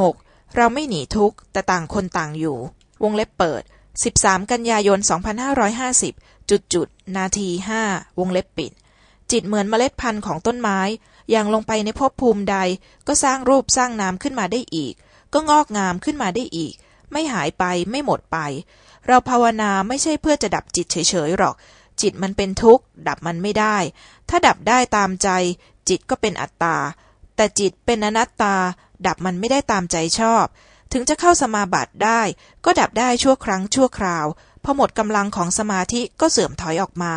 6. เราไม่หนีทุกข์ แต่ต่างคนต่างอยู่ วงเล็บเปิด 13 กันยายน 2550 จุดจุด นาที 5 วงเล็บปิด จิตเหมือนเมล็ดพันธุ์ของต้นไม้ อย่างลงไปในภพภูมิใด ก็สร้างรูปสร้างนามขึ้นมาได้อีก ก็งอกงามขึ้นมาได้อีก ไม่หายไปไม่หมดไป เราภาวนาไม่ใช่เพื่อจะดับจิตเฉยๆหรอก จิตมันเป็นทุกข์ ดับมันไม่ได้ ถ้าดับได้ตามใจ จิตก็เป็นอัตตา แต่จิตเป็นอนัตตา ดับมันไม่ได้ตามใจชอบ ถึงจะเข้าสมาบัติได้ ก็ดับได้ชั่วครั้งชั่วคราว พอหมดกำลังของสมาธิก็เสื่อมถอยออกมา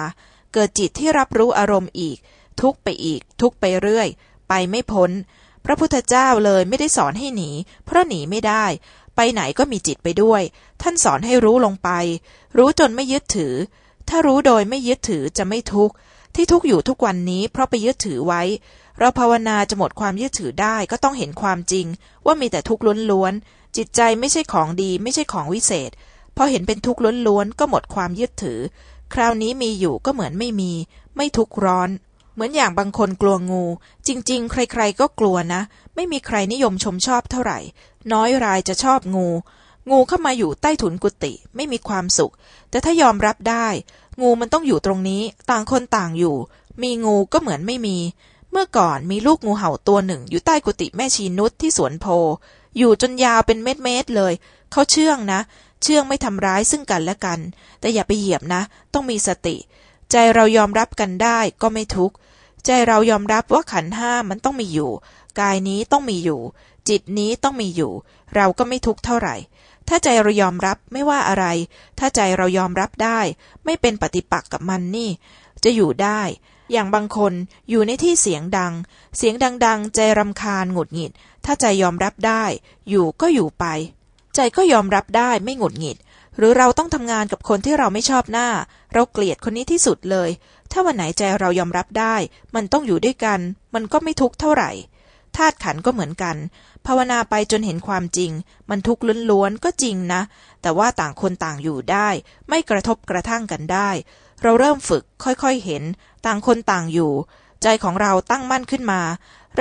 เกิดจิตที่รับรู้อารมณ์อีก ทุกไปอีก ทุกไปเรื่อย ไปไม่พ้น พระพุทธเจ้าเลยไม่ได้สอนให้หนี เพราะหนีไม่ได้ ไปไหนก็มีจิตไปด้วย ท่านสอนให้รู้ลงไป รู้จนไม่ยึดถือ ถ้ารู้โดยไม่ยึดถือจะไม่ทุกข์ ที่ทุกอยู่ทุกวันนี้เพราะไปยึดถือไว้ เราภาวนาจะหมดความยึดถือได้ก็ต้องเห็นความจริง ว่ามีแต่ทุกข์ล้วนๆจิตใจไม่ใช่ของดี ไม่ใช่ของวิเศษพอเห็นเป็นทุกข์ล้วนๆก็หมดความยึดถือ คราวนี้มีอยู่ก็เหมือนไม่มี ไม่ทุกข์ร้อน เหมือนอย่างบางคนกลัวงู จริง ๆ ใครๆก็กลัวนะ ไม่มีใครนิยมชมชอบเท่าไหร่ น้อยรายจะชอบงู งูเข้ามาอยู่ใต้ถุนกุฏิไม่มีความสุข แต่ถ้ายอมรับได้ งูมันต้องอยู่ตรงนี้ ต่างคนต่างอยู่ มีงูก็เหมือนไม่มี เมื่อก่อนมีลูกงูเห่าตัวหนึ่ง อยู่ใต้กุฏิแม่ชีนุชที่สวนโพ อยู่จนยาวเป็นเม็ดๆเลย เขาเชื่องนะ เชื่องไม่ทำร้ายซึ่งกันและกัน แต่อย่าไปเหยียบนะ ต้องมีสติ ใจเรายอมรับกันได้ก็ไม่ทุกข์ใจเรายอมรับว่าขันห้ามันต้องมีอยู่ กายนี้ต้องมีอยู่ จิตนี้ต้องมีอยู่ เราก็ไม่ทุกข์เท่าไหร่ ถ้าใจเรายอมรับไม่ว่าอะไร ถ้าใจเรายอมรับได้ ไม่เป็นปฏิปักษ์กับมันนี่ จะอยู่ได้ อย่างบางคนอยู่ในที่เสียงดัง เสียงดัง ๆ ใจรำคาญหงุดหงิด ถ้าใจยอมรับได้ อยู่ก็อยู่ไป ใจก็ยอมรับได้ไม่หงุดหงิด หรือเราต้องทำงานกับคนที่เราไม่ชอบหน้า เราเกลียดคนนี้ที่สุดเลย ถ้าวันไหนใจเรายอมรับได้ มันต้องอยู่ด้วยกัน มันก็ไม่ทุกข์เท่าไหร่ ธาตุขันก็เหมือนกัน ภาวนาไปจนเห็นความจริง มันทุกข์ล้วนๆก็จริงนะ แต่ว่าต่างคนต่างอยู่ได้ ไม่กระทบกระทั่งกันได้ เราเริ่มฝึกค่อยๆเห็น ต่างคนต่างอยู่ ใจของเราตั้งมั่นขึ้นมา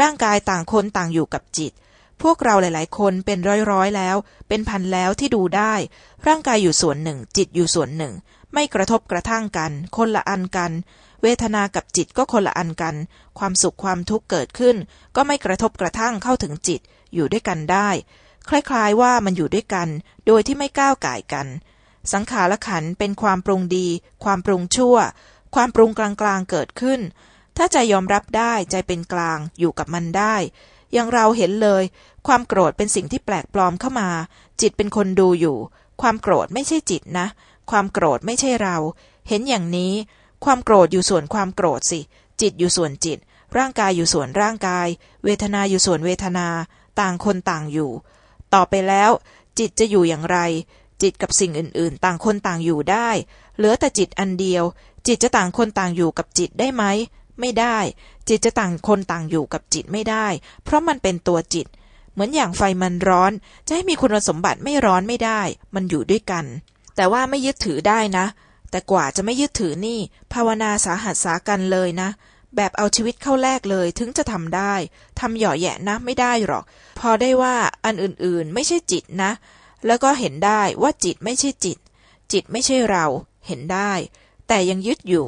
ร่างกายต่างคนต่างอยู่กับจิต พวกเราหลาย ๆ คนเป็นร้อยๆแล้ว เป็นพันแล้วที่ดูได้ ร่างกายอยู่ส่วนหนึ่ง จิตอยู่ส่วนหนึ่ง ไม่กระทบกระทั่งกัน คนละอันกัน เวทนากับจิตก็คนละอันกัน ความสุขความทุกข์เกิดขึ้น ก็ไม่กระทบกระทั่งเข้าถึงจิต อยู่ด้วยกันได้ คล้าย ๆ ว่ามันอยู่ด้วยกัน โดยที่ไม่ก้าวก่ายกัน สังขารขันเป็นความปรุงดี ความปรุงชั่ว ความปรุงกลางๆเกิดขึ้นถ้าใจยอมรับได้ใจเป็นกลางอยู่กับมันได้ อย่างเราเห็นเลย ความโกรธเป็นสิ่งที่แปลกปลอมเข้ามา จิตเป็นคนดูอยู่ ความโกรธไม่ใช่จิตนะ ความโกรธไม่ใช่เรา เห็นอย่างนี้ ความโกรธอยู่ส่วนความโกรธสิ จิตอยู่ส่วนจิต ร่างกายอยู่ส่วนร่างกาย เวทนาอยู่ส่วนเวทนา ต่างคนต่างอยู่ ต่อไปแล้ว จิตจะอยู่อย่างไร จิตกับสิ่งอื่น ๆ ต่างคนต่างอยู่ได้ เหลือแต่จิตอันเดียว จิตจะต่างคนต่างอยู่กับจิตได้ไหม ไม่ได้ จิตจะต่างคนต่างอยู่กับจิตไม่ได้ เพราะมันเป็นตัวจิต เหมือนอย่างไฟมันร้อน จะให้มีคุณสมบัติไม่ร้อนไม่ได้ มันอยู่ด้วยกัน แต่ว่าไม่ยึดถือได้นะ แต่กว่าจะไม่ยึดถือนี่ ภาวนาสาหัสสากันเลยนะ แบบเอาชีวิตเข้าแลกเลยถึงจะทำได้ทำหย่อแยะนะไม่ได้หรอก พอได้ว่าอันอื่นๆไม่ใช่จิตนะ แล้วก็เห็นได้ว่าจิตไม่ใช่จิต จิตไม่ใช่เรา เห็นได้ แต่ยังยึดอยู่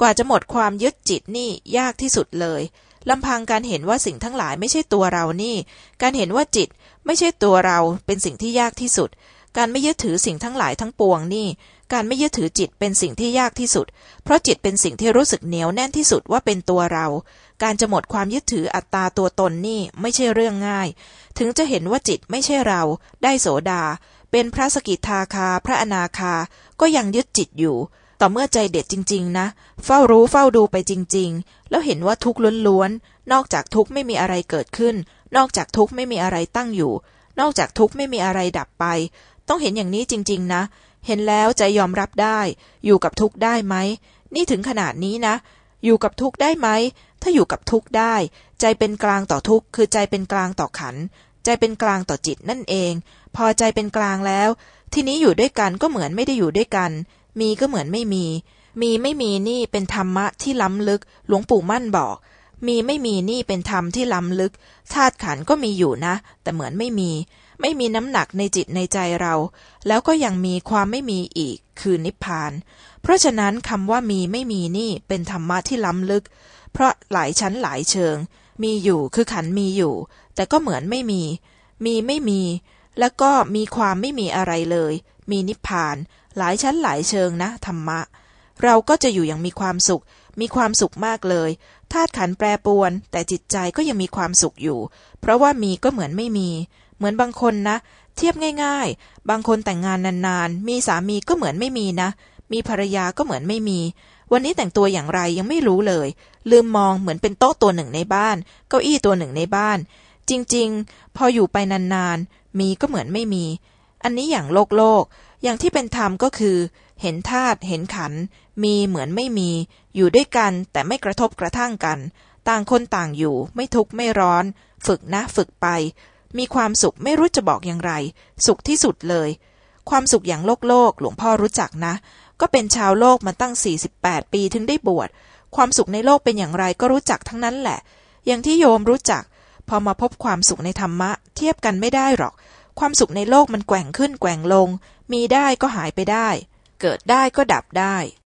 กว่าจะหมดความยึดจิตนี่ยากที่สุดเลยลำพังการเห็นว่าสิ่งทั้งหลายไม่ใช่ตัวเรานี่ การเห็นว่าจิตไม่ใช่ตัวเราเป็นสิ่งที่ยากที่สุด การไม่ยึดถือสิ่งทั้งหลายทั้งปวงนี่ การไม่ยึดถือจิตเป็นสิ่งที่ยากที่สุด เพราะจิตเป็นสิ่งที่รู้สึกเหนียวแน่นที่สุดว่าเป็นตัวเรา การจะหมดความยึดถืออัตตาตัวตนนี่ไม่ใช่เรื่องง่าย ถึงจะเห็นว่าจิตไม่ใช่เรา ได้โสดา เป็นพระสกิทาคา พระอนาคา ก็ยังยึดจิตอยู่ ต่อเมื่อใจเด็ดจริง ๆ นะ เฝ้ารู้เฝ้าดูไปจริง ๆ แล้วเห็นว่าทุกข์ล้วนๆ นอกจากทุกข์ไม่มีอะไรเกิดขึ้น นอกจากทุกข์ไม่มีอะไรตั้งอยู่ นอกจากทุกข์ไม่มีอะไรดับไป ต้องเห็นอย่างนี้จริง ๆ นะ เห็นแล้วใจยอมรับได้ อยู่กับทุกข์ได้ไหม นี่ถึงขนาดนี้นะ อยู่กับทุกข์ได้ไหม ถ้าอยู่กับทุกข์ได้ ใจเป็นกลางต่อทุกข์ คือใจเป็นกลางต่อขัน ใจเป็นกลางต่อจิตนั่นเอง พอใจเป็นกลางแล้ว ทีนี้อยู่ด้วยกันก็เหมือนไม่ได้อยู่ด้วยกัน มีก็เหมือนไม่มี มีไม่มีนี่เป็นธรรมะที่ล้ำลึก หลวงปู่มั่นบอก มีไม่มีนี่เป็นธรรมที่ล้ำลึก ธาตุขันก็มีอยู่นะ แต่เหมือนไม่มี ไม่มีน้ำหนักในจิตในใจเรา แล้วก็ยังมีความไม่มีอีก คือนิพพาน เพราะฉะนั้นคำว่ามีไม่มีนี่เป็นธรรมะที่ล้ำลึก เพราะหลายชั้นหลายเชิง มีอยู่คือขันมีอยู่ แต่ก็เหมือนไม่มี มีไม่มี แล้วก็มีความไม่มีอะไรเลย มีนิพพาน หลายชั้นหลายเชิงนะธรรมะ เราก็จะอยู่อย่างมีความสุข มีความสุขมากเลยธาตุขันแปรปรวน แต่จิตใจก็ยังมีความสุขอยู่ เพราะว่ามีก็เหมือนไม่มี เหมือนบางคนนะ เทียบง่าย ๆ บางคนแต่งงานนานๆ มีสามีก็เหมือนไม่มีนะ มีภรรยาก็เหมือนไม่มี วันนี้แต่งตัวอย่างไรยังไม่รู้เลย ลืมมองเหมือนเป็นโต๊ะตัวหนึ่งในบ้าน เก้าอี้ตัวหนึ่งในบ้าน จริง ๆ พออยู่ไปนานๆ มีก็เหมือนไม่มี อันนี้อย่างโลกโลก อย่างที่เป็นธรรมก็คือ เห็นธาตุเห็นขัน มีเหมือนไม่มี อยู่ด้วยกันแต่ไม่กระทบกระทั่งกัน ต่างคนต่างอยู่ ไม่ทุกข์ไม่ร้อน ฝึกนะฝึกไป มีความสุขไม่รู้จะบอกอย่างไร สุขที่สุดเลย ความสุขอย่างโลกโลก หลวงพ่อรู้จักนะ ก็เป็นชาวโลกมาตั้ง 48 ปีถึงได้บวช ความสุขในโลกเป็นอย่างไรก็รู้จักทั้งนั้นแหละ อย่างที่โยมรู้จัก พอมาพบความสุขในธรรมะ เทียบกันไม่ได้หรอก ความสุขในโลกมันแกว่งขึ้นแกว่งลง มีได้ก็หายไปได้ เกิดได้ก็ดับได้